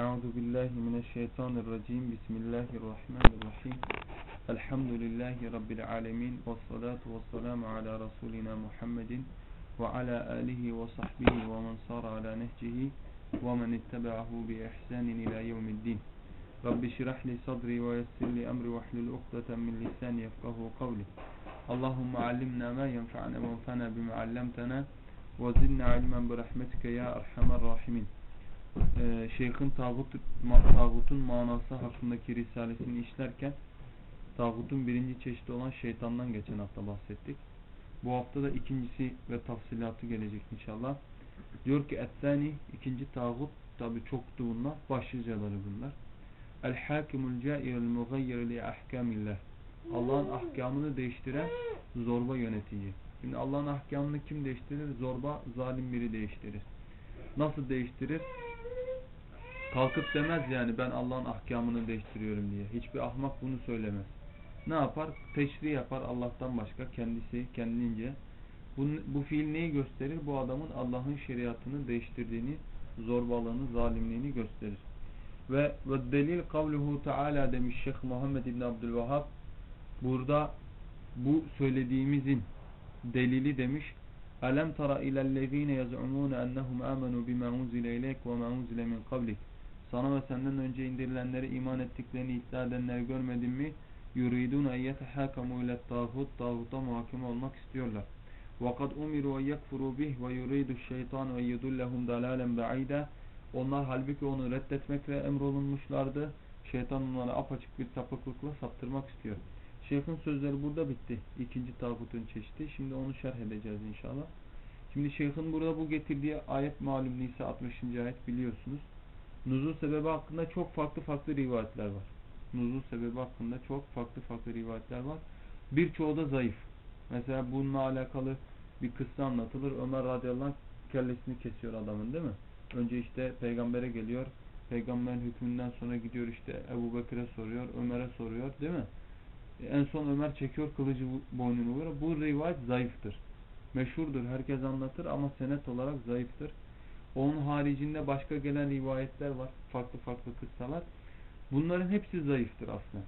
أعوذ بالله من الشيطان الرجيم. بسم الله الرحمن الرحيم. الحمد لله رب العالمين والصلاة والسلام على رسولنا محمد وعلى آله وصحبه ومن صار على نهجه ومن اتبعه بإحسان إلى يوم الدين. رب اشرح لي صدري ويسر لي أمري واحلل عقدة من لساني يفقه قولي. اللهم علمنا ما ينفعنا وانفعنا بما علمتنا وزدنا علما برحمتك يا أرحم الراحمين. Ee, şeyhin tağut, tağutun manası hakkındaki risalesini işlerken tağutun birinci çeşidi olan şeytandan geçen hafta bahsettik. Bu hafta da ikincisi ve tafsilatı gelecek inşallah. Diyor ki Ettani ikinci tağut tabi çoktu bunlar. Başlıcaları bunlar. El hakimul cairul mugayyir li ahkamillah. Allah'ın ahkamını değiştiren zorba yönetici. Şimdi Allah'ın ahkamını kim değiştirir? Zorba zalim biri değiştirir. Nasıl değiştirir? Kalkıp demez yani ben Allah'ın ahkamını değiştiriyorum diye. Hiçbir ahmak bunu söylemez. Ne yapar? Teşri yapar Allah'tan başka kendisi kendince. Bu, bu fiil neyi gösterir? Bu adamın Allah'ın şeriatını değiştirdiğini, zorbalığını, zalimliğini gösterir. Ve ve delil kavluhu Teala demiş Şeyh Muhammed İbn Abdülvahhab burada bu söylediğimizin delili demiş Alem tara ilellezine yaz'umune ennehum amenu bima unzile ileyk ve ma unzile min qablik sana ve senden önce indirilenlere iman ettiklerini iddia edenleri görmedin mi? yuridun en yetehakamu ile tağut tağuta muhakeme olmak istiyorlar. وَقَدْ اُمِرُوا اَنْ يَكْفُرُوا بِهِ وَيُرِيدُ الشَّيْطَانُ اَنْ يُدُلَّهُمْ دَلَالًا بَعِيدًا Onlar halbuki onu reddetmekle emrolunmuşlardı. Şeytan onları apaçık bir sapıklıkla saptırmak istiyor. Şeyh'in sözleri burada bitti. İkinci tağutun çeşidi. Şimdi onu şerh edeceğiz inşallah. Şimdi şeyh'in burada bu getirdiği ayet malum Nisa 60. ayet biliyorsunuz. Nuzul sebebi hakkında çok farklı farklı rivayetler var. Nuzul sebebi hakkında çok farklı farklı rivayetler var. Birçoğu da zayıf. Mesela bununla alakalı bir kıssa anlatılır. Ömer radıyallahu anh kellesini kesiyor adamın değil mi? Önce işte peygambere geliyor. Peygamberin hükmünden sonra gidiyor işte Ebu Bekir'e soruyor. Ömer'e soruyor değil mi? En son Ömer çekiyor kılıcı boynunu. Bu rivayet zayıftır. Meşhurdur. Herkes anlatır ama senet olarak zayıftır. Onun haricinde başka gelen rivayetler var. Farklı farklı kıssalar. Bunların hepsi zayıftır aslında.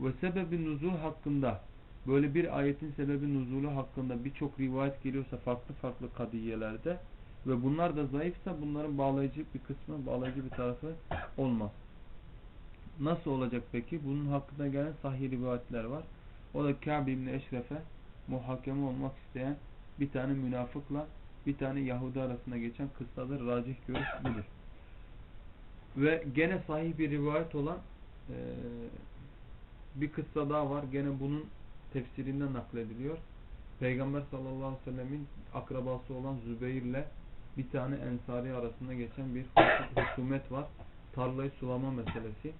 Ve sebebi nuzul hakkında böyle bir ayetin sebebi nuzulu hakkında birçok rivayet geliyorsa farklı farklı kadiyelerde ve bunlar da zayıfsa bunların bağlayıcı bir kısmı, bağlayıcı bir tarafı olmaz. Nasıl olacak peki? Bunun hakkında gelen sahih rivayetler var. O da Kâb İbni Eşref'e muhakeme olmak isteyen bir tane münafıkla bir tane Yahudi arasında geçen kıssadır. Racih görüş budur. Ve gene sahih bir rivayet olan e, bir kıssa daha var. Gene bunun tefsirinden naklediliyor. Peygamber sallallahu aleyhi ve sellemin akrabası olan Zübeyir'le bir tane ensari arasında geçen bir husumet var. Tarlayı sulama meselesi.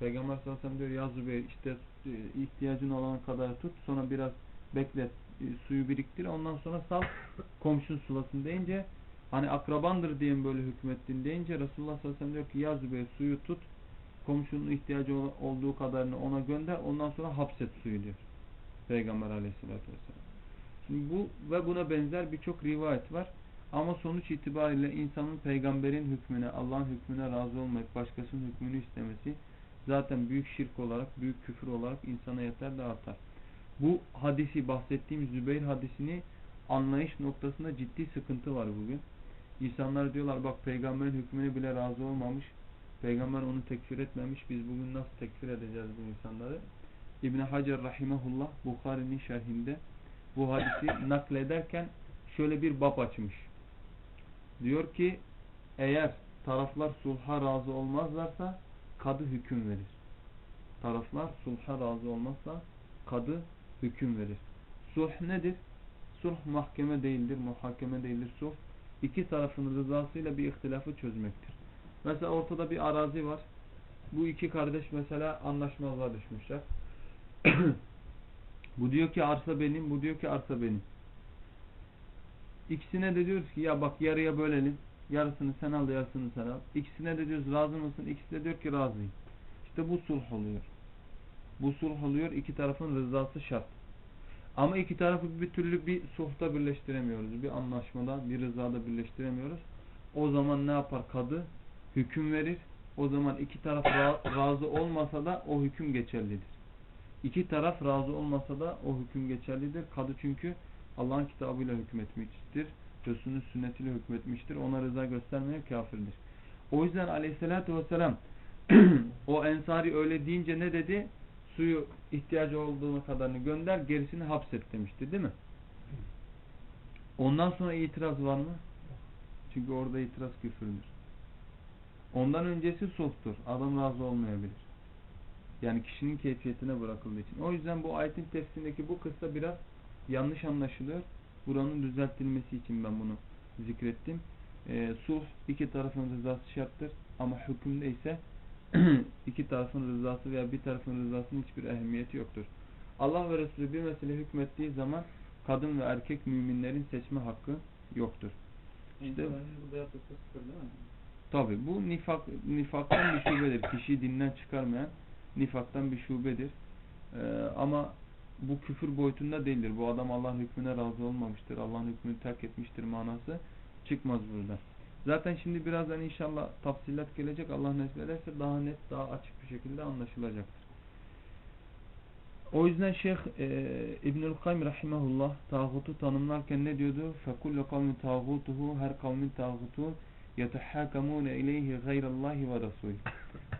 Peygamber sallallahu aleyhi ve sellem diyor ya Zübeyir işte ihtiyacın olan kadar tut sonra biraz beklet suyu biriktir ondan sonra sal komşun sulasın deyince hani akrabandır diye böyle hükmettin deyince Resulullah sallallahu aleyhi ve sellem diyor ki ya Zübeyir suyu tut komşunun ihtiyacı olduğu kadarını ona gönder ondan sonra hapset suyu diyor. Peygamber aleyhissalatü vesselam. Şimdi bu ve buna benzer birçok rivayet var. Ama sonuç itibariyle insanın peygamberin hükmüne, Allah'ın hükmüne razı olmayıp başkasının hükmünü istemesi zaten büyük şirk olarak, büyük küfür olarak insana yeter de artar. Bu hadisi, bahsettiğim Zübeyir hadisini anlayış noktasında ciddi sıkıntı var bugün. İnsanlar diyorlar bak peygamberin hükmüne bile razı olmamış. Peygamber onu tekfir etmemiş. Biz bugün nasıl tekfir edeceğiz bu insanları? İbn Hacer rahimehullah Bukhari'nin şerhinde bu hadisi naklederken şöyle bir bab açmış. Diyor ki eğer taraflar sulha razı olmazlarsa kadı hüküm verir. Taraflar sulha razı olmazsa kadı hüküm verir. Sulh nedir? Sulh mahkeme değildir, muhakeme değildir. Sulh iki tarafın rızasıyla bir ihtilafı çözmektir. Mesela ortada bir arazi var. bu iki kardeş mesela anlaşmazlığa düşmüşler. bu diyor ki arsa benim, bu diyor ki arsa benim. İkisine de diyoruz ki ya bak yarıya bölelim. Yarısını sen al, yarısını sen al. İkisine de diyoruz razı mısın? İkisi de diyor ki razıyım. İşte bu sulh oluyor. Bu sulh oluyor. İki tarafın rızası şart. Ama iki tarafı bir türlü bir sulhta birleştiremiyoruz. Bir anlaşmada, bir rızada birleştiremiyoruz. O zaman ne yapar kadı? Hüküm verir. O zaman iki taraf ra razı olmasa da o hüküm geçerlidir. İki taraf razı olmasa da o hüküm geçerlidir. Kadı çünkü Allah'ın kitabıyla hükmetmiştir. Resulünün sünnetiyle hükmetmiştir. Ona rıza göstermeye kafirdir. O yüzden aleyhissalatü vesselam o ensari öyle deyince ne dedi? Suyu ihtiyacı olduğuna kadarını gönder, gerisini hapset demişti değil mi? Ondan sonra itiraz var mı? Çünkü orada itiraz küfürdür. Ondan öncesi sulhtur. Adam razı olmayabilir. Yani kişinin keyfiyetine bırakıldığı için. O yüzden bu ayetin tefsirindeki bu kıssa biraz yanlış anlaşılıyor. Buranın düzeltilmesi için ben bunu zikrettim. E, sulh iki tarafın rızası şarttır. Ama hükümde ise iki tarafın rızası veya bir tarafın rızasının hiçbir ehemmiyeti yoktur. Allah ve Resulü bir mesele hükmettiği zaman kadın ve erkek müminlerin seçme hakkı yoktur. İşte? Tabi bu nifak, nifaktan bir şubedir. Kişiyi dinden çıkarmayan nifaktan bir şubedir. Ee, ama bu küfür boyutunda değildir. Bu adam Allah'ın hükmüne razı olmamıştır. Allah'ın hükmünü terk etmiştir manası çıkmaz burada. Zaten şimdi birazdan inşallah tafsilat gelecek. Allah nasip ederse daha net, daha açık bir şekilde anlaşılacaktır. O yüzden Şeyh e, İbnül Kayyum Rahimahullah tağutu tanımlarken ne diyordu? فَكُلُّ قَوْمٍ تَاغُوتُهُ Her kavmin tağutu يَتَحَاكَمُونَ اِلَيْهِ غَيْرَ اللّٰهِ وَرَسُولِ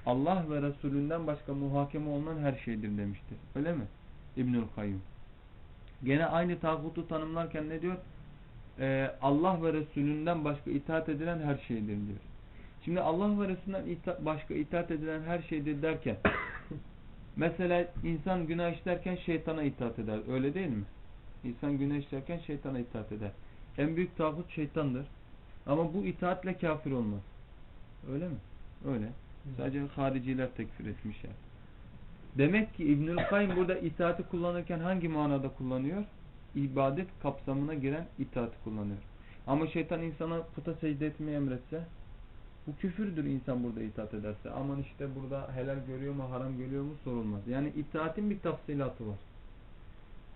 Allah ve Resulünden başka muhakeme olunan her şeydir demiştir. Öyle mi? İbnül Kayyum. Gene aynı tağutu tanımlarken ne diyor? Ee, Allah ve Resulünden başka itaat edilen her şeydir diyor. Şimdi Allah ve Resulünden ita başka itaat edilen her şeydir derken mesela insan günah işlerken şeytana itaat eder. Öyle değil mi? İnsan günah işlerken şeytana itaat eder. En büyük tağut şeytandır. Ama bu itaatle kafir olmaz. Öyle mi? Öyle. Sadece hariciler tekfir etmişler. Demek ki İbnül Kayyum burada itaati kullanırken hangi manada kullanıyor? İbadet kapsamına giren itaati kullanıyor. Ama şeytan insana puta secde etmeyi emretse bu küfürdür insan burada itaat ederse. Aman işte burada helal görüyor mu haram görüyor mu sorulmaz. Yani itaatin bir tafsilatı var.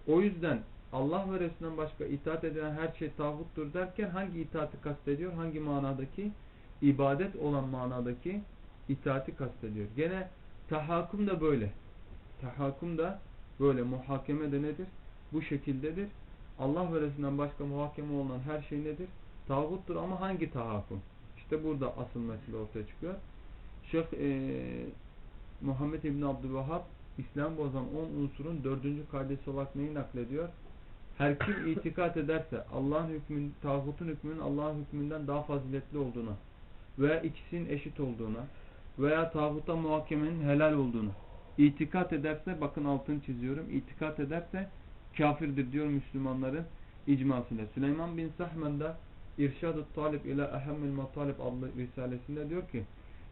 O yüzden Allah ve Resulünden başka itaat edilen her şey tağuttur derken hangi itaati kastediyor? Hangi manadaki? ibadet olan manadaki itaati kastediyor. Gene tahakküm de böyle. Tahakküm da böyle. Muhakeme de nedir? Bu şekildedir. Allah ve başka muhakeme olan her şey nedir? Tağuttur ama hangi tahakküm? İşte burada asıl mesele ortaya çıkıyor. Şeyh e, Muhammed İbni Abdülvahhab İslam bozan 10 unsurun dördüncü kardeşi olarak neyi naklediyor? Her kim itikat ederse Allah'ın hükmün, tağutun hükmünün Allah'ın hükmünden daha faziletli olduğuna veya ikisinin eşit olduğuna veya tağuta muhakemenin helal olduğunu itikat ederse bakın altını çiziyorum itikat ederse kafirdir diyor Müslümanların icmasıyla. Süleyman bin Sahmen'da İrşad-ı Talib ile Ehemmül Matalib adlı risalesinde diyor ki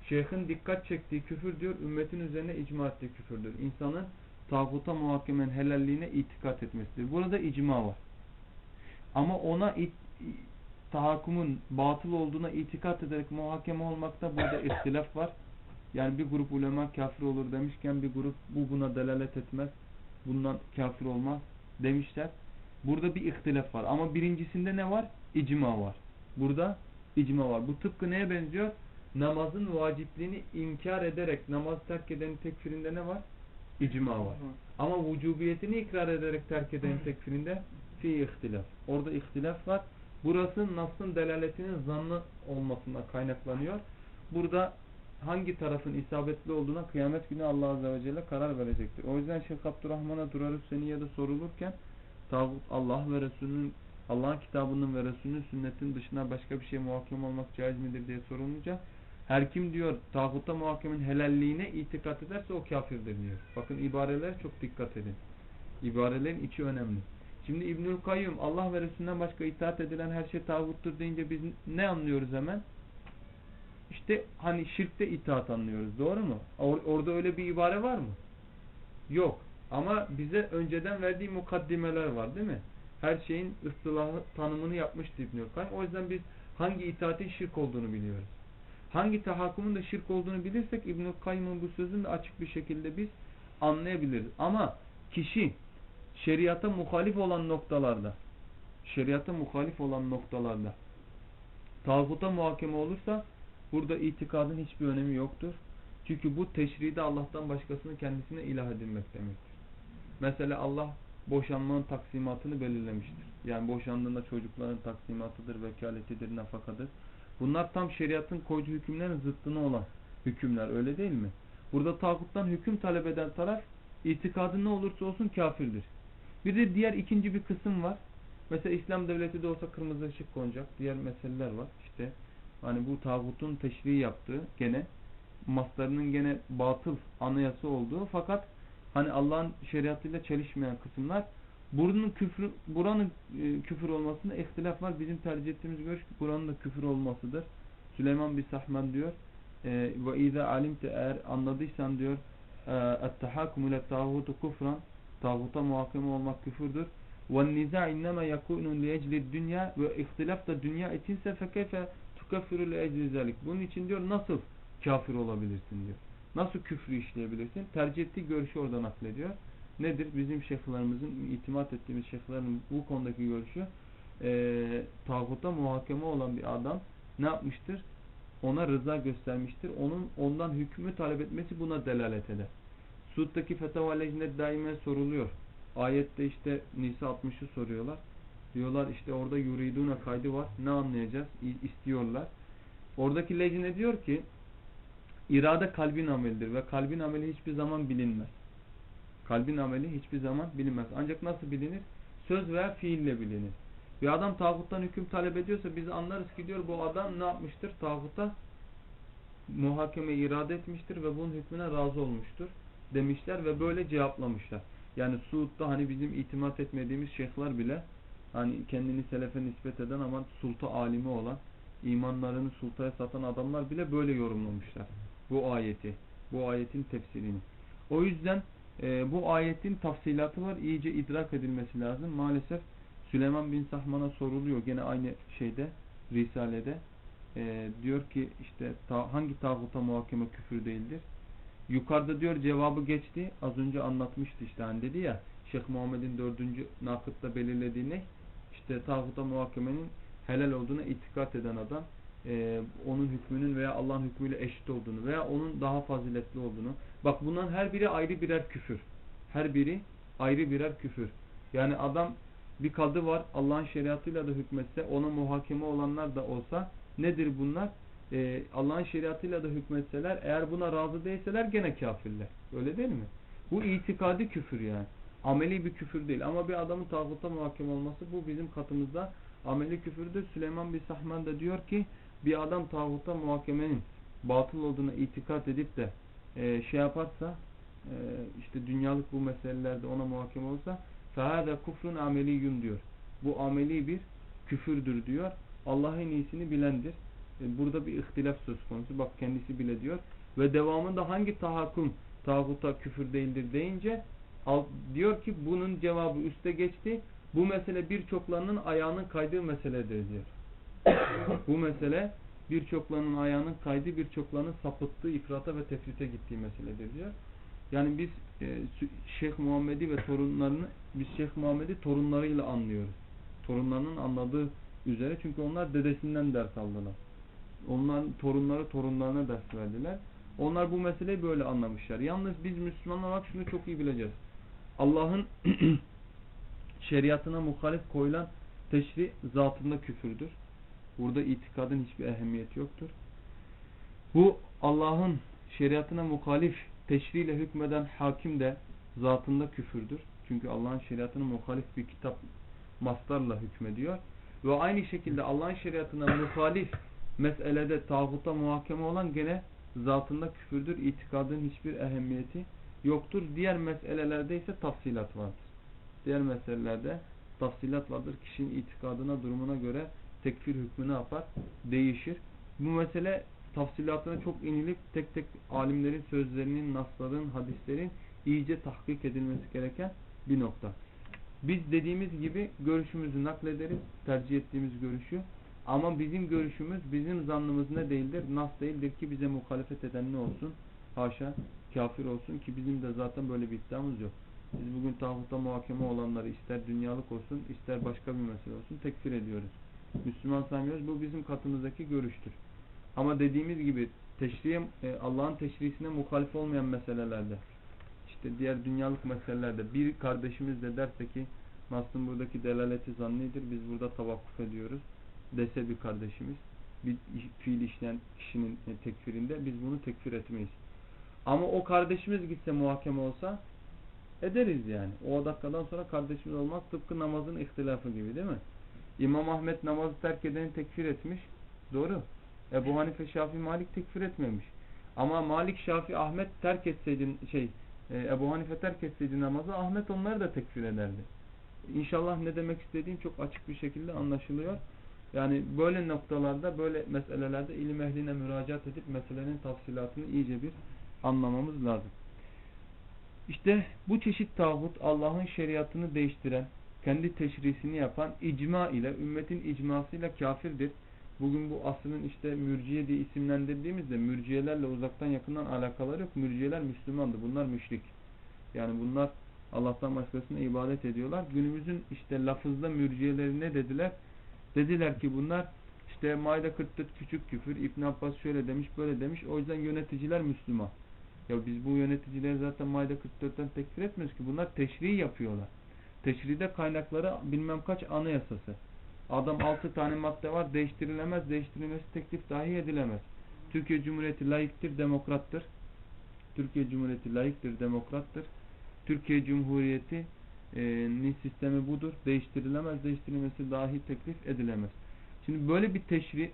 Şeyhin dikkat çektiği küfür diyor ümmetin üzerine icma ettiği küfürdür. İnsanın tağuta muhakemenin helalliğine itikat etmesidir. Burada icma var. Ama ona it, tahakkumun batıl olduğuna itikat ederek muhakeme olmakta burada ihtilaf var. Yani bir grup ulema kafir olur demişken bir grup bu buna delalet etmez. Bundan kafir olmaz demişler. Burada bir ihtilaf var. Ama birincisinde ne var? İcma var. Burada icma var. Bu tıpkı neye benziyor? Namazın vacipliğini inkar ederek namaz terk edenin tekfirinde ne var? İcma var. Ama vücubiyetini ikrar ederek terk edenin tekfirinde fi ihtilaf. Orada ihtilaf var. Burası Nas'ın delaletinin zannı olmasından kaynaklanıyor. Burada hangi tarafın isabetli olduğuna kıyamet günü Allah Azze ve Celle karar verecektir. O yüzden Şeyh Abdurrahman'a Durarus Seniyye'de sorulurken tağut Allah ve Resulünün Allah'ın kitabının ve Resulünün sünnetin dışına başka bir şey muhakeme olmak caiz midir diye sorulunca her kim diyor tağuta muhakemenin helalliğine itikat ederse o kafirdir diyor. Bakın ibareler çok dikkat edin. İbarelerin içi önemli. Şimdi İbnül Kayyum Allah ve Resulünden başka itaat edilen her şey tağuttur deyince biz ne anlıyoruz hemen? İşte hani şirkte itaat anlıyoruz. Doğru mu? Or orada öyle bir ibare var mı? Yok. Ama bize önceden verdiği mukaddimeler var değil mi? Her şeyin ıstılahı tanımını yapmıştı İbnül. O yüzden biz hangi itaatin şirk olduğunu biliyoruz. Hangi tahakkumun da şirk olduğunu bilirsek İbnül Kayyum'un bu sözünü de açık bir şekilde biz anlayabiliriz. Ama kişi şeriata muhalif olan noktalarda şeriata muhalif olan noktalarda tağuta muhakeme olursa burada itikadın hiçbir önemi yoktur. Çünkü bu teşride Allah'tan başkasını kendisine ilah edilmek demektir. Mesela Allah boşanmanın taksimatını belirlemiştir. Yani boşandığında çocukların taksimatıdır, vekaletidir, nafakadır. Bunlar tam şeriatın koyduğu hükümlerin zıttına olan hükümler öyle değil mi? Burada tağuttan hüküm talep eden taraf itikadı ne olursa olsun kafirdir. Bir de diğer ikinci bir kısım var. Mesela İslam devleti de olsa kırmızı ışık konacak. Diğer meseleler var. İşte hani bu tağutun teşriği yaptığı gene maslarının gene batıl anayası olduğu fakat hani Allah'ın şeriatıyla çelişmeyen kısımlar buranın küfür buranın e, küfür olmasında ihtilaf var. Bizim tercih ettiğimiz görüş buranın da küfür olmasıdır. Süleyman bin Sahman diyor e, ve iza alimte eğer anladıysan diyor et-tahakkum ile tağutu kufran tağuta muhakeme olmak küfürdür. İnnema yakunu li ecli dünya ve ihtilaf da dünya içinse fekeyfe tukaffiru zalik. Bunun için diyor nasıl kafir olabilirsin diyor. Nasıl küfrü işleyebilirsin? Tercih ettiği görüşü orada naklediyor. Nedir? Bizim şeyhlerimizin, itimat ettiğimiz şeyhlerin bu konudaki görüşü e, tağuta muhakeme olan bir adam ne yapmıştır? Ona rıza göstermiştir. Onun ondan hükmü talep etmesi buna delalet eder. Suud'daki fetava lejnet daime soruluyor. Ayette işte Nisa 60'ı soruyorlar. Diyorlar işte orada yuriduna kaydı var. Ne anlayacağız? İstiyorlar. Oradaki lejne diyor ki irade kalbin amelidir ve kalbin ameli hiçbir zaman bilinmez. Kalbin ameli hiçbir zaman bilinmez. Ancak nasıl bilinir? Söz veya fiille bilinir. Bir adam tağuttan hüküm talep ediyorsa biz anlarız ki diyor bu adam ne yapmıştır? Tağuta muhakeme irade etmiştir ve bunun hükmüne razı olmuştur demişler ve böyle cevaplamışlar. Yani Suud'da hani bizim itimat etmediğimiz şeyhler bile hani kendini selefe nispet eden ama sulta alimi olan imanlarını sultaya satan adamlar bile böyle yorumlamışlar bu ayeti. Bu ayetin tefsirini. O yüzden e, bu ayetin tafsilatı var. iyice idrak edilmesi lazım. Maalesef Süleyman bin Sahman'a soruluyor. Gene aynı şeyde Risale'de e, diyor ki işte ta, hangi tağuta muhakeme küfür değildir? Yukarıda diyor cevabı geçti. Az önce anlatmıştı işte hani dedi ya Şeyh Muhammed'in dördüncü nakıtta belirlediği ne? İşte tağuta muhakemenin helal olduğuna itikat eden adam e, onun hükmünün veya Allah'ın hükmüyle eşit olduğunu veya onun daha faziletli olduğunu. Bak bunların her biri ayrı birer küfür. Her biri ayrı birer küfür. Yani adam bir kadı var Allah'ın şeriatıyla da hükmetse ona muhakeme olanlar da olsa nedir bunlar? Ee, Allah'ın şeriatıyla da hükmetseler eğer buna razı değilseler gene kafirler. Öyle değil mi? Bu itikadi küfür yani Ameli bir küfür değil. Ama bir adamın tağuta muhakeme olması bu bizim katımızda ameli küfürdür. Süleyman bin Sahman da diyor ki bir adam tağuta muhakemenin batıl olduğuna itikat edip de e, şey yaparsa e, işte dünyalık bu meselelerde ona muhakeme olsa فَهَذَا kufrun ameliyyum diyor. Bu ameli bir küfürdür diyor. Allah en iyisini bilendir. E, burada bir ihtilaf söz konusu. Bak kendisi bile diyor. Ve devamında hangi tahakküm tağuta küfür değildir deyince diyor ki bunun cevabı üste geçti. Bu mesele birçoklarının ayağının kaydığı meseledir diyor. Bu mesele birçoklarının ayağının kaydı, birçoklarının sapıttığı, ifrata ve tefrite gittiği meseledir diyor. Yani biz e, Şeyh Muhammed'i ve torunlarını biz Şeyh Muhammed'i torunlarıyla anlıyoruz. Torunlarının anladığı üzere çünkü onlar dedesinden ders aldılar. Onların torunları torunlarına ders verdiler. Onlar bu meseleyi böyle anlamışlar. Yalnız biz Müslümanlar olarak şunu çok iyi bileceğiz. Allah'ın şeriatına muhalif koyulan teşri zatında küfürdür. Burada itikadın hiçbir ehemmiyeti yoktur. Bu Allah'ın şeriatına muhalif teşriyle hükmeden hakim de zatında küfürdür. Çünkü Allah'ın şeriatına muhalif bir kitap mastarla hükmediyor. Ve aynı şekilde Allah'ın şeriatına muhalif meselede tağuta muhakeme olan gene zatında küfürdür. İtikadın hiçbir ehemmiyeti yoktur. Diğer meselelerde ise tafsilat vardır. Diğer meselelerde tafsilat vardır. Kişinin itikadına, durumuna göre tekfir hükmü ne yapar? Değişir. Bu mesele tafsilatına çok inilip tek tek alimlerin sözlerinin, nasların, hadislerin iyice tahkik edilmesi gereken bir nokta. Biz dediğimiz gibi görüşümüzü naklederiz, tercih ettiğimiz görüşü. Ama bizim görüşümüz, bizim zannımız ne değildir? Nas değildir ki bize muhalefet eden ne olsun? Haşa, kafir olsun ki bizim de zaten böyle bir iddiamız yok. Biz bugün tağuta muhakeme olanları ister dünyalık olsun, ister başka bir mesele olsun tekfir ediyoruz. Müslüman saymıyoruz. Bu bizim katımızdaki görüştür. Ama dediğimiz gibi e, Allah'ın teşrisine muhalif olmayan meselelerde, işte diğer dünyalık meselelerde bir kardeşimiz de derse ki Nas'ın buradaki delaleti zannidir, biz burada tavakkuf ediyoruz dese bir kardeşimiz bir fiil işleyen kişinin e, tekfirinde biz bunu tekfir etmeyiz. Ama o kardeşimiz gitse muhakeme olsa ederiz yani. O dakikadan sonra kardeşimiz olmaz. Tıpkı namazın ihtilafı gibi değil mi? İmam Ahmet namazı terk edeni tekfir etmiş. Doğru. Ebu Hanife Şafi Malik tekfir etmemiş. Ama Malik Şafi Ahmet terk etseydi şey e, Ebu Hanife terk etseydi namazı Ahmet onları da tekfir ederdi. İnşallah ne demek istediğim çok açık bir şekilde anlaşılıyor. Yani böyle noktalarda, böyle meselelerde ilim ehline müracaat edip meselenin tafsilatını iyice bir anlamamız lazım. İşte bu çeşit tağut Allah'ın şeriatını değiştiren, kendi teşrisini yapan icma ile, ümmetin icmasıyla kafirdir. Bugün bu asrın işte mürciye diye isimlendirdiğimizde mürciyelerle uzaktan yakından alakaları yok. Mürciyeler Müslümandı. Bunlar müşrik. Yani bunlar Allah'tan başkasına ibadet ediyorlar. Günümüzün işte lafızda mürciyeleri ne dediler? Dediler ki bunlar işte Maide 44 küçük küfür, İbn Abbas şöyle demiş, böyle demiş. O yüzden yöneticiler Müslüman. Ya biz bu yöneticileri zaten Maide 44'ten tekfir etmiyoruz ki. Bunlar teşri yapıyorlar. Teşride kaynakları bilmem kaç anayasası. Adam 6 tane madde var. Değiştirilemez. Değiştirilmesi teklif dahi edilemez. Türkiye Cumhuriyeti layıktır, demokrattır. Türkiye Cumhuriyeti layıktır, demokrattır. Türkiye Cumhuriyeti ni sistemi budur. Değiştirilemez. Değiştirilmesi dahi teklif edilemez. Şimdi böyle bir teşri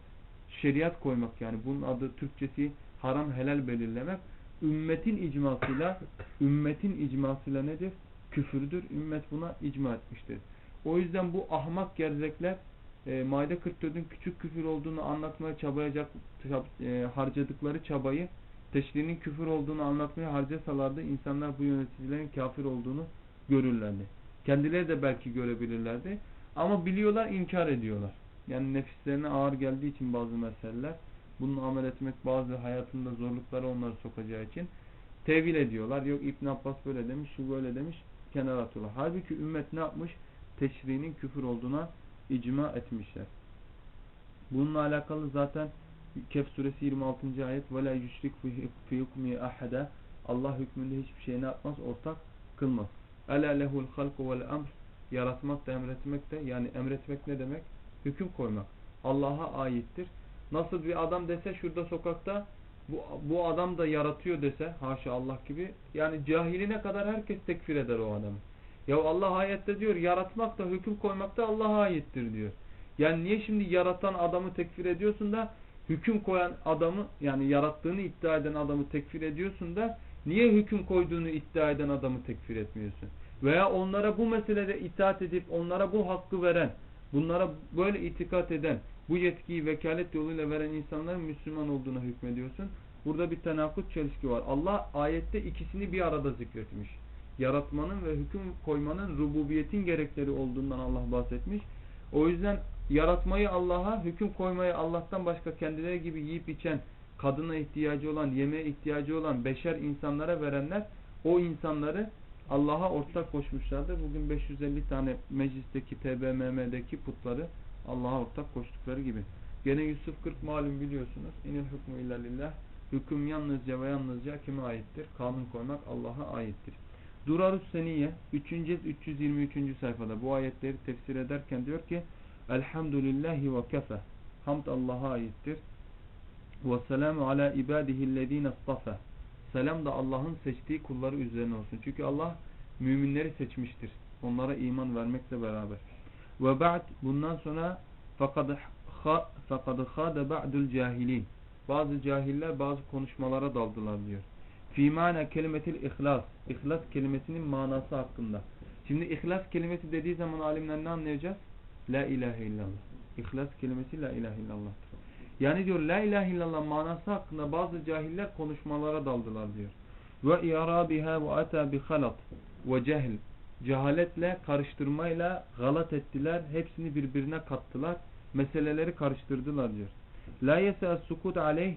şeriat koymak yani bunun adı Türkçesi haram helal belirlemek ümmetin icmasıyla ümmetin icmasıyla nedir? Küfürdür. Ümmet buna icma etmiştir. O yüzden bu ahmak gerzekler e, Maide 44'ün küçük küfür olduğunu anlatmaya çabayacak çab, e, harcadıkları çabayı teşrinin küfür olduğunu anlatmaya harcasalardı insanlar bu yöneticilerin kafir olduğunu görürlerdi. Kendileri de belki görebilirlerdi. Ama biliyorlar inkar ediyorlar. Yani nefislerine ağır geldiği için bazı meseleler bunu amel etmek bazı hayatında zorlukları onları sokacağı için tevil ediyorlar. Yok İbn Abbas böyle demiş, şu böyle demiş, kenara atıyorlar. Halbuki ümmet ne yapmış? Teşriğinin küfür olduğuna icma etmişler. Bununla alakalı zaten Kehf suresi 26. ayet وَلَا يُشْرِكْ فِي حُكْمِهِ أَحَدًا Allah hükmünde hiçbir şey ne yapmaz? Ortak kılmaz. اَلَا لَهُ الْخَلْقُ وَالْاَمْرِ Yaratmak da emretmek de yani emretmek ne demek? Hüküm koymak. Allah'a aittir. Nasıl bir adam dese şurada sokakta bu, bu adam da yaratıyor dese haşa Allah gibi yani cahiline kadar herkes tekfir eder o adamı. Ya Allah ayette diyor yaratmak da hüküm koymak da Allah'a aittir diyor. Yani niye şimdi yaratan adamı tekfir ediyorsun da hüküm koyan adamı yani yarattığını iddia eden adamı tekfir ediyorsun da niye hüküm koyduğunu iddia eden adamı tekfir etmiyorsun? Veya onlara bu meselede itaat edip onlara bu hakkı veren, bunlara böyle itikat eden, bu yetkiyi vekalet yoluyla veren insanların Müslüman olduğuna hükmediyorsun. Burada bir tenakut çelişki var. Allah ayette ikisini bir arada zikretmiş. Yaratmanın ve hüküm koymanın rububiyetin gerekleri olduğundan Allah bahsetmiş. O yüzden yaratmayı Allah'a, hüküm koymayı Allah'tan başka kendileri gibi yiyip içen, kadına ihtiyacı olan, yemeğe ihtiyacı olan beşer insanlara verenler o insanları Allah'a ortak koşmuşlardır. Bugün 550 tane meclisteki, TBMM'deki putları Allah'a ortak koştukları gibi. Gene Yusuf 40 malum biliyorsunuz. İnil hükmü illa lillah. Hüküm yalnızca ve yalnızca kime aittir? Kanun koymak Allah'a aittir. Durarus Seniye 3. 323. sayfada bu ayetleri tefsir ederken diyor ki Elhamdülillahi ve kefe Hamd Allah'a aittir. Ve selamu ala ibadihillezine istafa Selam da Allah'ın seçtiği kulları üzerine olsun. Çünkü Allah müminleri seçmiştir. Onlara iman vermekle beraber. Ve ba'd bundan sonra fakad fakad khada ba'dul cahilin. Bazı cahiller bazı konuşmalara daldılar diyor. Fi mana kelimetil ihlas. İhlas kelimesinin manası hakkında. Şimdi ihlas kelimesi dediği zaman alimler ne anlayacağız? La ilahe illallah. İhlas kelimesi la ilahe illallah'tır. Yani diyor la ilahe illallah manası hakkında bazı cahiller konuşmalara daldılar diyor. Ve i'rabiha ve ata bi halat ve cehl. Cehaletle, karıştırmayla galat ettiler. Hepsini birbirine kattılar. Meseleleri karıştırdılar diyor. La yesa sukut aleyh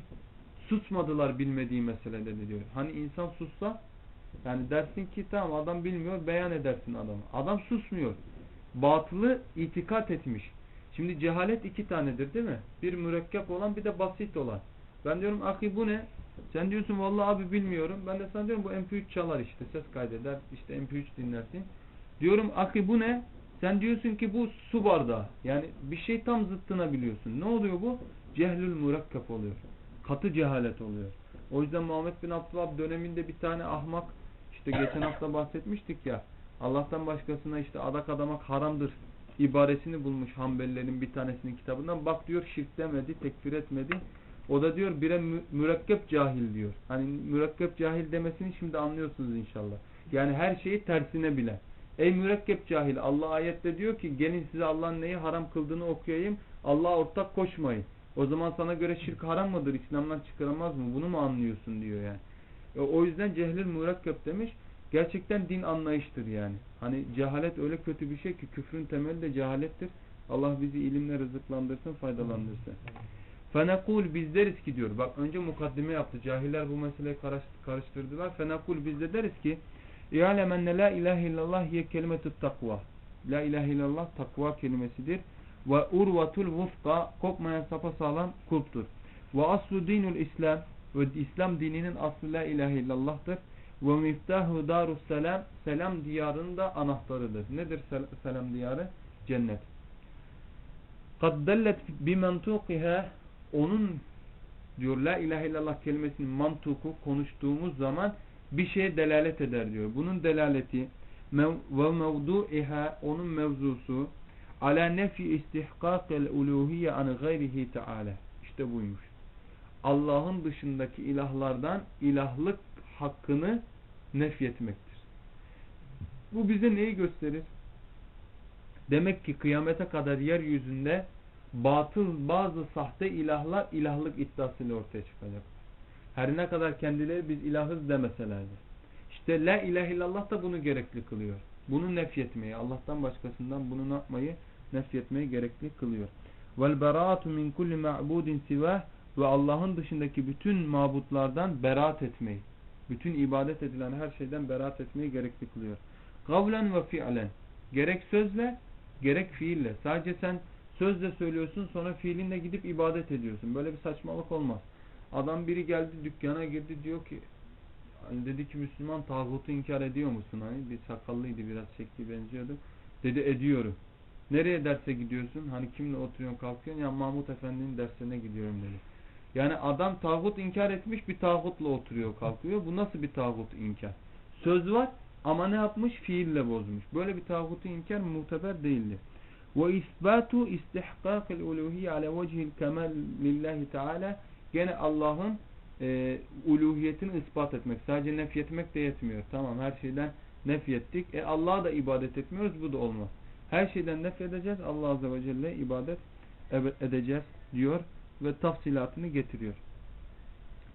susmadılar bilmediği meselede de diyor. Hani insan sussa yani dersin ki tamam adam bilmiyor beyan edersin adamı. Adam susmuyor. Batılı itikat etmiş. Şimdi cehalet iki tanedir değil mi? Bir mürekkep olan bir de basit olan. Ben diyorum ahi bu ne? Sen diyorsun vallahi abi bilmiyorum. Ben de sana diyorum bu MP3 çalar işte ses kaydeder. işte MP3 dinlersin. Diyorum ahi bu ne? Sen diyorsun ki bu su bardağı. Yani bir şey tam zıttına biliyorsun. Ne oluyor bu? Cehlül mürekkep oluyor. Katı cehalet oluyor. O yüzden Muhammed bin Abdullah döneminde bir tane ahmak işte geçen hafta bahsetmiştik ya Allah'tan başkasına işte adak adamak haramdır ibaresini bulmuş Hanbelilerin bir tanesinin kitabından. Bak diyor şirk demedi, tekfir etmedi. O da diyor bire mü mürekkep cahil diyor. Hani mürekkep cahil demesini şimdi anlıyorsunuz inşallah. Yani her şeyi tersine bilen. Ey mürekkep cahil Allah ayette diyor ki gelin size Allah'ın neyi haram kıldığını okuyayım. Allah'a ortak koşmayın. O zaman sana göre şirk haram mıdır? İslam'dan çıkaramaz mı? Bunu mu anlıyorsun diyor yani. E, o yüzden cehlil mürekkep demiş. Gerçekten din anlayıştır yani. Hani cehalet öyle kötü bir şey ki küfrün temeli de cehalettir. Allah bizi ilimle rızıklandırsın, faydalandırsın. Fenekul biz deriz ki diyor. Bak önce mukaddime yaptı. Cahiller bu meseleyi karıştırdılar. Fenekul biz de deriz ki İ'alemenne la ilahe illallah hiye kelimetü takva. La ilahe illallah takva kelimesidir. Ve urvatul vufka kopmayan sapasağlam kulptur. Ve aslu dinul İslam ve İslam dininin aslı la ilahe illallah'tır. Ve miftahu darus selam selam diyarında anahtarıdır. Nedir sel selam diyarı? Cennet. Kad dellet bimentukiha onun diyor la ilahe illallah kelimesinin mantuku konuştuğumuz zaman bir şeye delalet eder diyor. Bunun delaleti ve mevdu'iha onun mevzusu ala nefi istihkakel uluhiyye an gayrihi teala. İşte buymuş. Allah'ın dışındaki ilahlardan ilahlık hakkını nefyetmektir. Bu bize neyi gösterir? Demek ki kıyamete kadar yeryüzünde batıl bazı sahte ilahlar ilahlık iddiasıyla ortaya çıkacak. Her ne kadar kendileri biz ilahız demeselerdi. İşte la ilahe illallah da bunu gerekli kılıyor. Bunu nefyetmeyi, Allah'tan başkasından bunu ne yapmayı nefyetmeyi gerekli kılıyor. Vel beraatu min kulli ma'budin sivah ve Allah'ın dışındaki bütün mabutlardan beraat etmeyi, bütün ibadet edilen her şeyden beraat etmeyi gerekli kılıyor. Kavlen ve fi'len. Gerek sözle, gerek fiille. Sadece sen sözle söylüyorsun sonra fiilinle gidip ibadet ediyorsun. Böyle bir saçmalık olmaz. Adam biri geldi dükkana girdi diyor ki hani dedi ki Müslüman tağutu inkar ediyor musun? Hani bir sakallıydı biraz şekli benziyordu. Dedi ediyorum. Nereye derse gidiyorsun? Hani kimle oturuyorsun kalkıyorsun? Ya Mahmut Efendi'nin dersine gidiyorum dedi. Yani adam tağut inkar etmiş bir tağutla oturuyor kalkıyor. Bu nasıl bir tağut inkar? Söz var ama ne yapmış? Fiille bozmuş. Böyle bir tağutu inkar muteber değildir. Ve isbatu istihkakil uluhiyye ala vecihil kemal lillahi teala gene Allah'ın e, uluhiyetini ispat etmek. Sadece nefyetmek de yetmiyor. Tamam her şeyden nefyettik. E Allah'a da ibadet etmiyoruz. Bu da olmaz. Her şeyden nefyedeceğiz. Allah Azze ve Celle ibadet edeceğiz diyor ve tafsilatını getiriyor.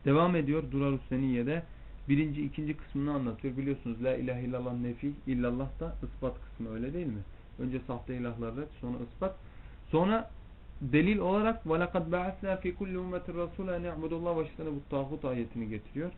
Devam ediyor Durar Seniye'de birinci ikinci kısmını anlatıyor. Biliyorsunuz la ilahe illallah nefi illallah da ispat kısmı öyle değil mi? Önce sahte ilahlar red sonra ispat. Sonra delil olarak وَلَقَدْ بَعَثْنَا فِي كُلِّ اُمَّةٍ رَسُولًا نِعْبُدُ اللّٰهِ وَشْتَنَ bu tağut ayetini getiriyor.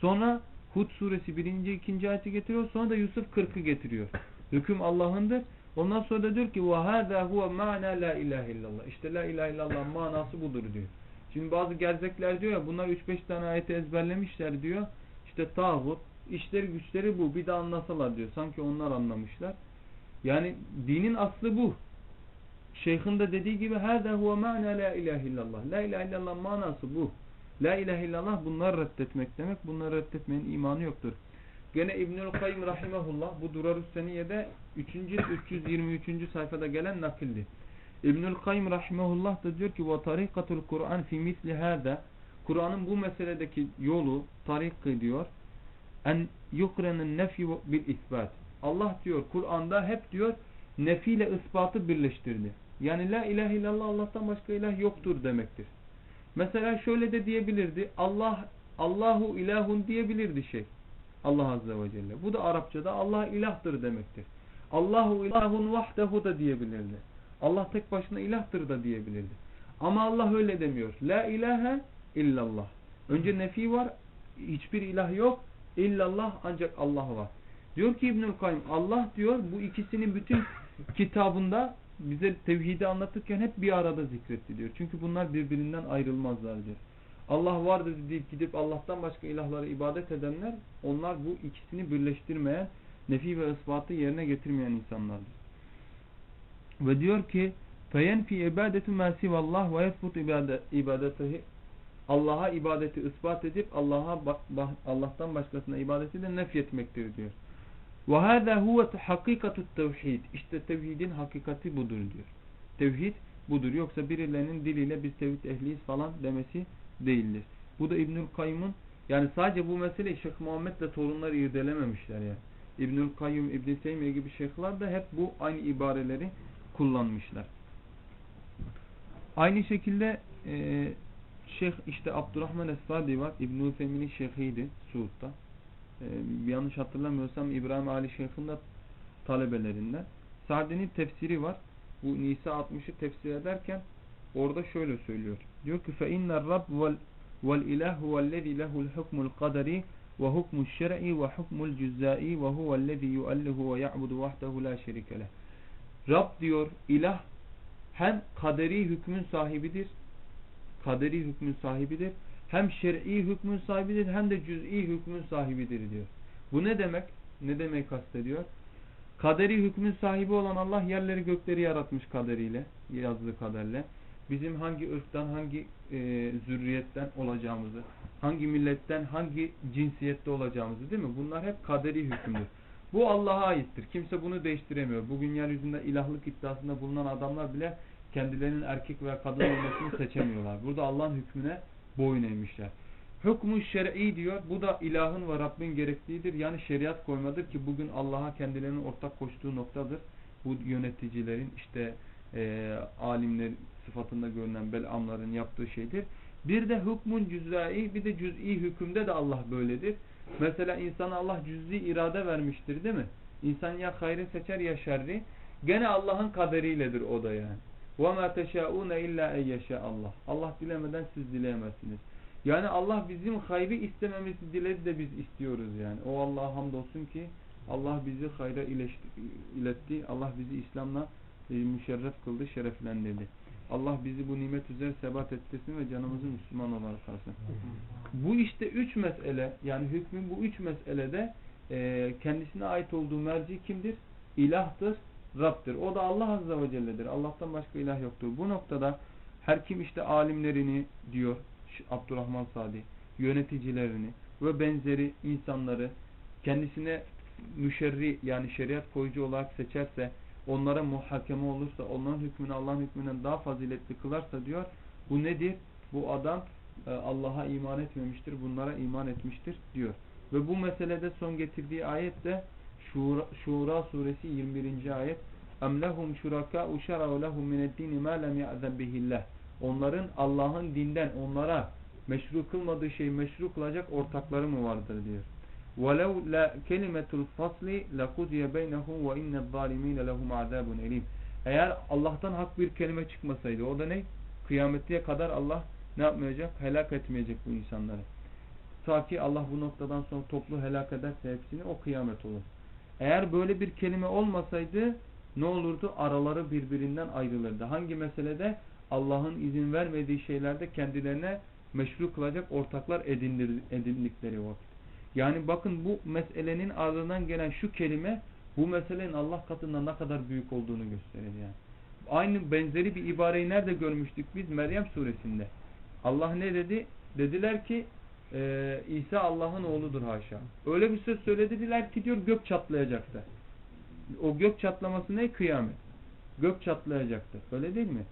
Sonra Hud suresi birinci ikinci ayeti getiriyor. Sonra da Yusuf 40'ı getiriyor. Hüküm Allah'ındır. Ondan sonra da diyor ki وَهَذَا هُوَ مَعْنَا لَا اِلَٰهِ illallah. İşte la ilahe illallah manası budur diyor. Şimdi bazı gerzekler diyor ya bunlar 3-5 tane ayeti ezberlemişler diyor. İşte tağut, işleri güçleri bu. Bir de anlasalar diyor. Sanki onlar anlamışlar. Yani dinin aslı bu. Şeyh'in de dediği gibi hâzâ huve ma'na la ilahe illallah. La ilahe illallah manası bu. La ilahe illallah bunları reddetmek demek. Bunları reddetmenin imanı yoktur. Gene İbnül Kayyum rahimehullah bu Durarus Seniye'de 3. 323. sayfada gelen nakildi. İbnül Kayyum rahimehullah da diyor ki tarikatul Kur'an fi misli hâzâ Kur'an'ın bu meseledeki yolu tarik diyor. En yukrenin nefi bil isbat. Allah diyor Kur'an'da hep diyor nefi ile ispatı birleştirdi. Yani la ilahe illallah Allah'tan başka ilah yoktur demektir. Mesela şöyle de diyebilirdi. Allah Allahu ilahun diyebilirdi şey. Allah azze ve celle. Bu da Arapçada Allah ilahtır demektir. Allahu ilahun vahdehu da diyebilirdi. Allah tek başına ilahtır da diyebilirdi. Ama Allah öyle demiyor. La ilahe illallah. Önce nefi var. Hiçbir ilah yok. İllallah ancak Allah var. Diyor ki İbnül Kayyum Allah diyor bu ikisinin bütün kitabında bize tevhidi anlatırken hep bir arada zikretti diyor. Çünkü bunlar birbirinden ayrılmazlar diyor. Allah vardır deyip gidip Allah'tan başka ilahlara ibadet edenler onlar bu ikisini birleştirmeyen nefi ve ispatı yerine getirmeyen insanlardır. Ve diyor ki ibadetu ma sivallah ve yesbut ibadetihi Allah'a ibadeti ispat edip Allah'a Allah'tan başkasına ibadeti de nefyetmektir diyor. Hâzâ huve hakikatut tevhid. İşte tevhidin hakikati budur diyor. Tevhid budur. Yoksa birilerinin diliyle biz tevhid ehliyiz falan demesi değildir. Bu da İbnül Kayyum'un yani sadece bu mesele Şeyh Muhammed'le torunları irdelememişler yani. İbnül Kayyum, İbn Teymiye gibi şeyhler de hep bu aynı ibareleri kullanmışlar. Aynı şekilde e, Şeyh işte Abdurrahman Es-Sadi var. İbn-i Üfemin'in şeyhiydi Suud'da Ee, yanlış hatırlamıyorsam İbrahim Ali Şeyh'in de talebelerinden. Sa'di'nin tefsiri var. Bu Nisa 60'ı tefsir ederken orada şöyle söylüyor. Diyor ki فَاِنَّ الرَّبْ وَالْاِلَهُ وَالَّذِي لَهُ الْحُكْمُ الْقَدَرِي وَحُكْمُ الشَّرْعِ وَحُكْمُ الْجُزَّائِ وَهُوَ الَّذِي يُؤَلِّهُ وَيَعْبُدُ وَحْدَهُ لَا شَرِكَ لَهُ Rab diyor, ilah hem kaderi hükmün sahibidir, kaderi hükmün sahibidir, hem şer'i hükmün sahibidir hem de cüz'i hükmün sahibidir diyor. Bu ne demek? Ne demek kastediyor? Kaderi hükmün sahibi olan Allah yerleri gökleri yaratmış kaderiyle, yazdığı kaderle. Bizim hangi ırktan, hangi e, zürriyetten olacağımızı, hangi milletten, hangi cinsiyette olacağımızı değil mi? Bunlar hep kaderi hükümdür. Bu Allah'a aittir. Kimse bunu değiştiremiyor. Bugün yeryüzünde ilahlık iddiasında bulunan adamlar bile kendilerinin erkek veya kadın olmasını seçemiyorlar. Burada Allah'ın hükmüne boyun eğmişler. Hükmü şer'i diyor. Bu da ilahın ve Rabbin gerektiğidir. Yani şeriat koymadır ki bugün Allah'a kendilerinin ortak koştuğu noktadır. Bu yöneticilerin işte e, alimler sıfatında görünen belamların yaptığı şeydir. Bir de hükmün cüz'ai bir de cüz'i hükümde de Allah böyledir. Mesela insana Allah cüz'i irade vermiştir değil mi? İnsan ya hayrı seçer ya şerri. Gene Allah'ın kaderiyledir o da yani. وَمَا تَشَاءُونَ اِلَّا اَيَّشَاءَ Allah. Allah dilemeden siz dileyemezsiniz. Yani Allah bizim hayrı istememizi diledi de biz istiyoruz yani. O Allah'a hamdolsun ki Allah bizi hayra iletti. Allah bizi İslam'la e, müşerref kıldı, şereflendirdi. Allah bizi bu nimet üzere sebat ettirsin ve canımızı Müslüman olarak kalsın. Bu işte üç mesele yani hükmün bu üç meselede e, kendisine ait olduğu merci kimdir? İlahtır, Rab'dir. O da Allah Azze ve Celle'dir. Allah'tan başka ilah yoktur. Bu noktada her kim işte alimlerini diyor Abdurrahman Sadi, yöneticilerini ve benzeri insanları kendisine müşerri yani şeriat koyucu olarak seçerse, onlara muhakeme olursa, onların hükmünü Allah'ın hükmünden daha faziletli kılarsa diyor, bu nedir? Bu adam e, Allah'a iman etmemiştir, bunlara iman etmiştir diyor. Ve bu meselede son getirdiği ayet de Şura, Şura suresi 21. ayet اَمْ لَهُمْ شُرَكَاءُ شَرَوْ لَهُمْ مِنَ الدِّينِ مَا لَمْ يَعْذَبْ بِهِ اللّٰهِ Onların Allah'ın dinden onlara meşru kılmadığı şeyi meşru kılacak ortakları mı vardır diyor. وَلَوْ لَا كَلِمَةُ الْفَصْلِ لَقُضِيَ بَيْنَهُمْ وَاِنَّ الظَّالِم۪ينَ لَهُمْ عَذَابٌ اَلِيمٌ Eğer Allah'tan hak bir kelime çıkmasaydı o da ne? Kıyametliğe kadar Allah ne yapmayacak? Helak etmeyecek bu insanları. Ta ki Allah bu noktadan sonra toplu helak ederse hepsini o kıyamet olur. Eğer böyle bir kelime olmasaydı ne olurdu? Araları birbirinden ayrılırdı. Hangi meselede? Allah'ın izin vermediği şeylerde kendilerine meşru kılacak ortaklar edindikleri vakit. Yani bakın bu meselenin ardından gelen şu kelime bu meselenin Allah katında ne kadar büyük olduğunu gösterir yani. Aynı benzeri bir ibareyi nerede görmüştük biz? Meryem suresinde. Allah ne dedi? Dediler ki e, İsa Allah'ın oğludur haşa. Öyle bir söz söylediler ki diyor gök çatlayacaktı. O gök çatlaması ne? Kıyamet. Gök çatlayacaktı. Öyle değil mi?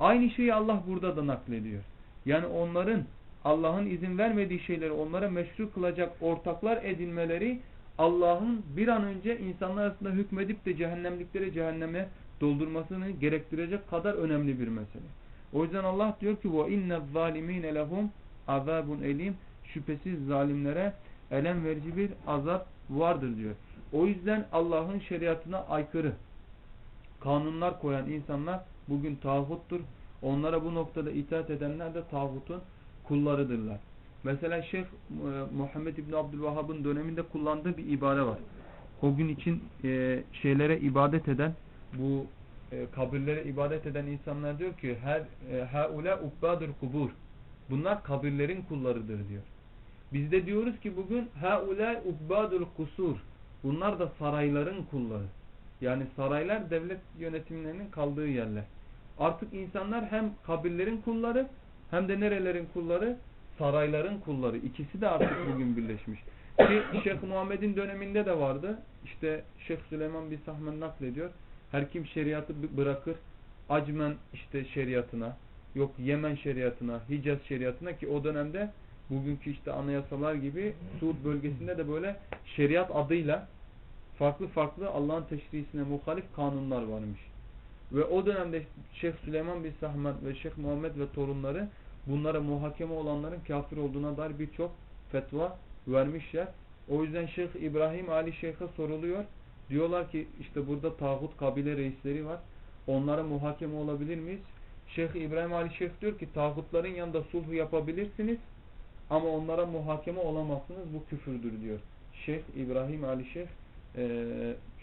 Aynı şeyi Allah burada da naklediyor. Yani onların Allah'ın izin vermediği şeyleri onlara meşru kılacak ortaklar edinmeleri Allah'ın bir an önce insanlar arasında hükmedip de cehennemlikleri cehenneme doldurmasını gerektirecek kadar önemli bir mesele. O yüzden Allah diyor ki ve inne zalimine lehum azabun elim şüphesiz zalimlere elem verici bir azap vardır diyor. O yüzden Allah'ın şeriatına aykırı kanunlar koyan insanlar bugün tağuttur. Onlara bu noktada itaat edenler de tağutun kullarıdırlar. Mesela Şeyh e, Muhammed İbni Abdülvahhab'ın döneminde kullandığı bir ibare var. O gün için e, şeylere ibadet eden bu e, kabirlere ibadet eden insanlar diyor ki her e, haula ubbadur kubur. Bunlar kabirlerin kullarıdır diyor. Biz de diyoruz ki bugün haula ubbadur kusur. Bunlar da sarayların kulları. Yani saraylar devlet yönetimlerinin kaldığı yerler. Artık insanlar hem kabirlerin kulları hem de nerelerin kulları? Sarayların kulları. İkisi de artık bugün birleşmiş. Ki Şeyh Muhammed'in döneminde de vardı. İşte Şeyh Süleyman bin Sahmen naklediyor. Her kim şeriatı bırakır Acmen işte şeriatına yok Yemen şeriatına Hicaz şeriatına ki o dönemde bugünkü işte anayasalar gibi Suud bölgesinde de böyle şeriat adıyla farklı farklı Allah'ın teşrisine muhalif kanunlar varmış. Ve o dönemde Şeyh Süleyman bin Sahman ve Şeyh Muhammed ve torunları bunlara muhakeme olanların kafir olduğuna dair birçok fetva vermişler. O yüzden Şeyh İbrahim Ali Şeyh'e soruluyor. Diyorlar ki işte burada tağut kabile reisleri var. Onlara muhakeme olabilir miyiz? Şeyh İbrahim Ali Şeyh diyor ki tağutların yanında sulh yapabilirsiniz ama onlara muhakeme olamazsınız. Bu küfürdür diyor. Şeyh İbrahim Ali Şeyh e,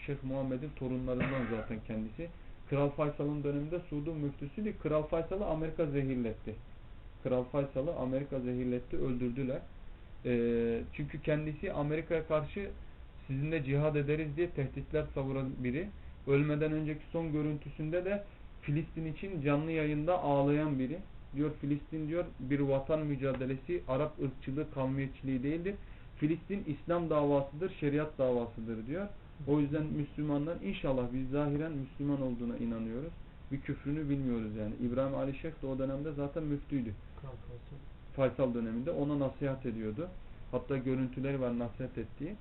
Şeyh Muhammed'in torunlarından zaten kendisi. Kral Faysal'ın döneminde Suud'un müftüsüydü. Kral Faysal'ı Amerika zehirletti. Kral Faysal'ı Amerika zehirletti, öldürdüler. E, çünkü kendisi Amerika'ya karşı sizinle cihad ederiz diye tehditler savuran biri. Ölmeden önceki son görüntüsünde de Filistin için canlı yayında ağlayan biri. Diyor Filistin diyor bir vatan mücadelesi, Arap ırkçılığı, kavmiyetçiliği değildir. Filistin İslam davasıdır, şeriat davasıdır diyor. O yüzden Müslümanlar inşallah biz zahiren Müslüman olduğuna inanıyoruz. Bir küfrünü bilmiyoruz yani. İbrahim Ali Şeyh de o dönemde zaten müftüydü. Faysal döneminde ona nasihat ediyordu. Hatta görüntüleri var nasihat ettiği.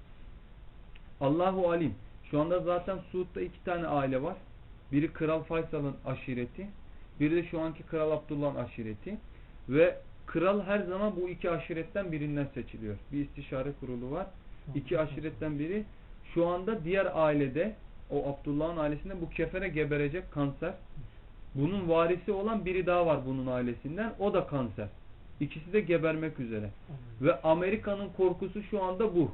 Allahu Alim. Şu anda zaten Suud'da iki tane aile var. Biri Kral Faysal'ın aşireti. Biri de şu anki Kral Abdullah'ın aşireti. Ve kral her zaman bu iki aşiretten birinden seçiliyor. Bir istişare kurulu var. İki aşiretten biri. Şu anda diğer ailede o Abdullah'ın ailesinde bu kefere geberecek kanser. Bunun varisi olan biri daha var bunun ailesinden. O da kanser. İkisi de gebermek üzere. Ve Amerika'nın korkusu şu anda bu.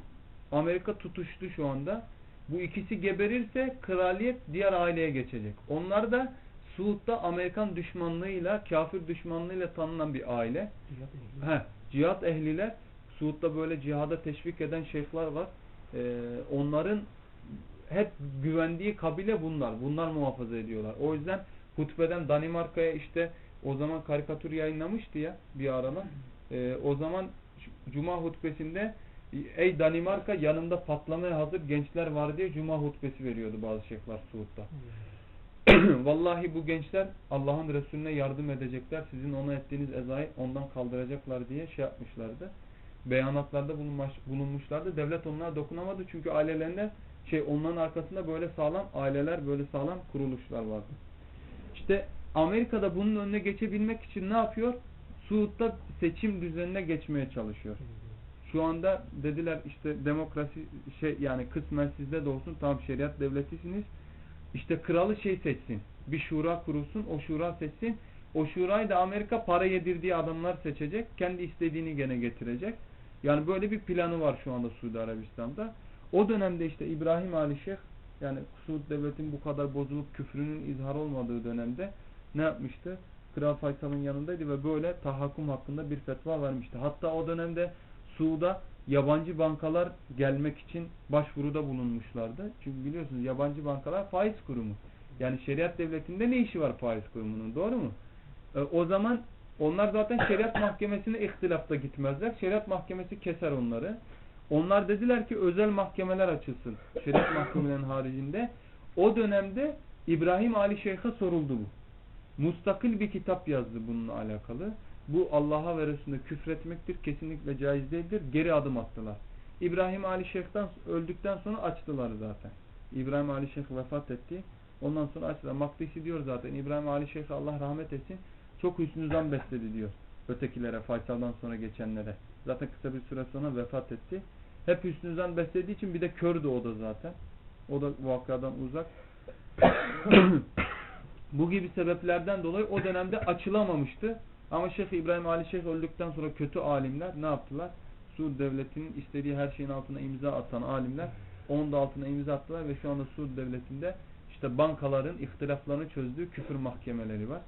Amerika tutuştu şu anda. Bu ikisi geberirse kraliyet diğer aileye geçecek. Onlar da Suud'da Amerikan düşmanlığıyla, kafir düşmanlığıyla tanınan bir aile. He, cihat ehliler. Suud'da böyle cihada teşvik eden şeyhler var. Ee, onların hep güvendiği kabile bunlar. Bunlar muhafaza ediyorlar. O yüzden hutbeden Danimarka'ya işte o zaman karikatür yayınlamıştı ya bir aralar. Ee, o zaman Cuma hutbesinde ey Danimarka yanında patlamaya hazır gençler var diye Cuma hutbesi veriyordu bazı şeyhler Suud'da. Vallahi bu gençler Allah'ın Resulüne yardım edecekler. Sizin ona ettiğiniz ezayı ondan kaldıracaklar diye şey yapmışlardı. Beyanatlarda bulunmuşlardı. Devlet onlara dokunamadı. Çünkü ailelerinde şey onların arkasında böyle sağlam aileler, böyle sağlam kuruluşlar vardı. İşte Amerika'da bunun önüne geçebilmek için ne yapıyor? Suud'da seçim düzenine geçmeye çalışıyor. Şu anda dediler işte demokrasi şey yani kısmen sizde de olsun tam şeriat devletisiniz işte kralı şey seçsin. Bir şura kurulsun. O şura seçsin. O şurayı da Amerika para yedirdiği adamlar seçecek. Kendi istediğini gene getirecek. Yani böyle bir planı var şu anda Suudi Arabistan'da. O dönemde işte İbrahim Ali Şeyh yani Suud devletin bu kadar bozulup küfrünün izhar olmadığı dönemde ne yapmıştı? Kral Faysal'ın yanındaydı ve böyle tahakküm hakkında bir fetva vermişti. Hatta o dönemde Suud'a yabancı bankalar gelmek için başvuruda bulunmuşlardı. Çünkü biliyorsunuz yabancı bankalar faiz kurumu. Yani şeriat devletinde ne işi var faiz kurumunun doğru mu? E, o zaman onlar zaten şeriat mahkemesine ihtilafta gitmezler. Şeriat mahkemesi keser onları. Onlar dediler ki özel mahkemeler açılsın. Şeriat mahkemelerinin haricinde. O dönemde İbrahim Ali Şeyh'e soruldu bu. Mustakil bir kitap yazdı bununla alakalı bu Allah'a ve Resulüne küfretmektir. Kesinlikle caiz değildir. Geri adım attılar. İbrahim Ali Şeyh'ten öldükten sonra açtılar zaten. İbrahim Ali Şeyh vefat etti. Ondan sonra açtılar. Makdisi diyor zaten. İbrahim Ali Şeyh Allah rahmet etsin. çok hüsnü zan besledi diyor. Ötekilere, Faysal'dan sonra geçenlere. Zaten kısa bir süre sonra vefat etti. Hep hüsnü zan beslediği için bir de kördü o da zaten. O da vakadan uzak. Bu gibi sebeplerden dolayı o dönemde açılamamıştı. Ama Şeyh İbrahim Ali Şeyh öldükten sonra kötü alimler ne yaptılar? Suud devletinin istediği her şeyin altına imza atan alimler onun da altına imza attılar ve şu anda Suud devletinde işte bankaların ihtilaflarını çözdüğü küfür mahkemeleri var.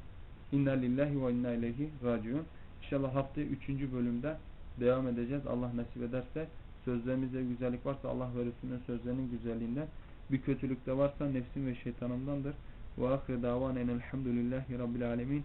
İnna lillahi ve inna ileyhi raciun. İnşallah haftaya 3. bölümde devam edeceğiz. Allah nasip ederse sözlerimizde güzellik varsa Allah ve sözlerinin güzelliğinden bir kötülük de varsa nefsim ve şeytanımdandır. Ve ahir davanen elhamdülillahi rabbil alemin.